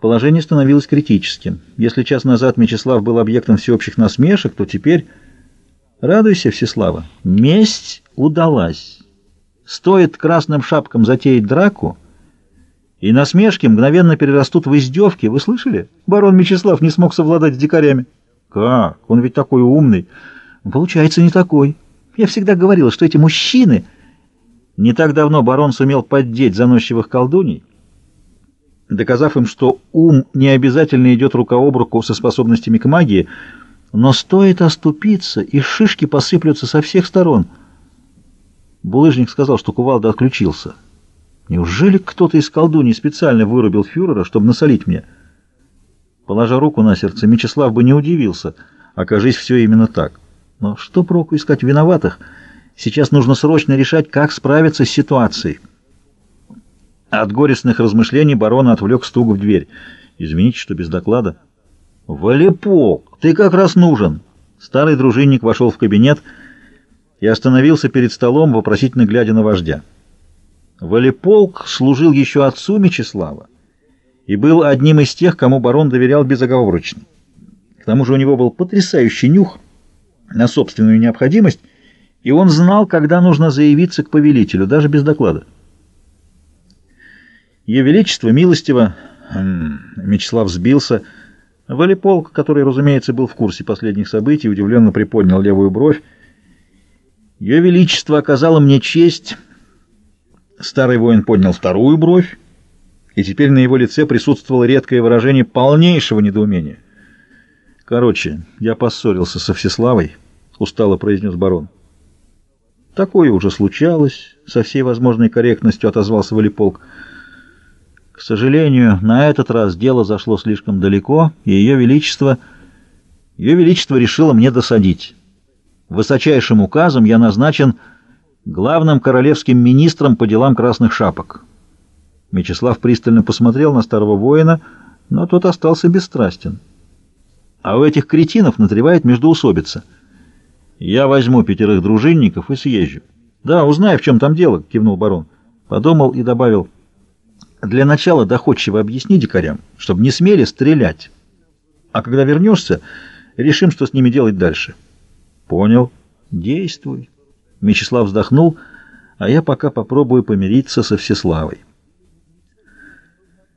Положение становилось критическим. Если час назад Мечислав был объектом всеобщих насмешек, то теперь... Радуйся, Всеслава, месть удалась. Стоит красным шапкам затеять драку, и насмешки мгновенно перерастут в издевки. Вы слышали? Барон Мечислав не смог совладать с дикарями. Как? Он ведь такой умный. Получается, не такой. Я всегда говорила, что эти мужчины... Не так давно барон сумел поддеть заносчивых колдуней, доказав им, что ум не обязательно идет рука об руку со способностями к магии, но стоит оступиться, и шишки посыплются со всех сторон. Булыжник сказал, что кувалда отключился. Неужели кто-то из колдуней специально вырубил фюрера, чтобы насолить мне? Положа руку на сердце, Мечислав бы не удивился, окажись все именно так. Но что проку искать виноватых? Сейчас нужно срочно решать, как справиться с ситуацией. От горестных размышлений барона отвлек стук в дверь. «Извините, что без доклада». «Валиполк, ты как раз нужен!» Старый дружинник вошел в кабинет и остановился перед столом, вопросительно глядя на вождя. Валиполк служил еще отцу Мечислава и был одним из тех, кому барон доверял безоговорочно. К тому же у него был потрясающий нюх на собственную необходимость, и он знал, когда нужно заявиться к повелителю, даже без доклада. Ее Величество милостиво... Мечислав сбился. Валиполк, который, разумеется, был в курсе последних событий, удивленно приподнял левую бровь. Ее Величество оказало мне честь... Старый воин поднял вторую бровь, и теперь на его лице присутствовало редкое выражение полнейшего недоумения. «Короче, я поссорился со Всеславой», — устало произнес барон. «Такое уже случалось», — со всей возможной корректностью отозвался Валиполк. К сожалению, на этот раз дело зашло слишком далеко, и Ее Величество... Ее Величество решило мне досадить. Высочайшим указом я назначен главным королевским министром по делам красных шапок. Мечислав пристально посмотрел на старого воина, но тот остался бесстрастен. А у этих кретинов натревает междоусобица. Я возьму пятерых дружинников и съезжу. Да, узнай, в чем там дело, кивнул барон. Подумал и добавил... Для начала доходчиво объясни дикарям, чтобы не смели стрелять. А когда вернешься, решим, что с ними делать дальше. Понял. Действуй. Мечислав вздохнул, а я пока попробую помириться со Всеславой.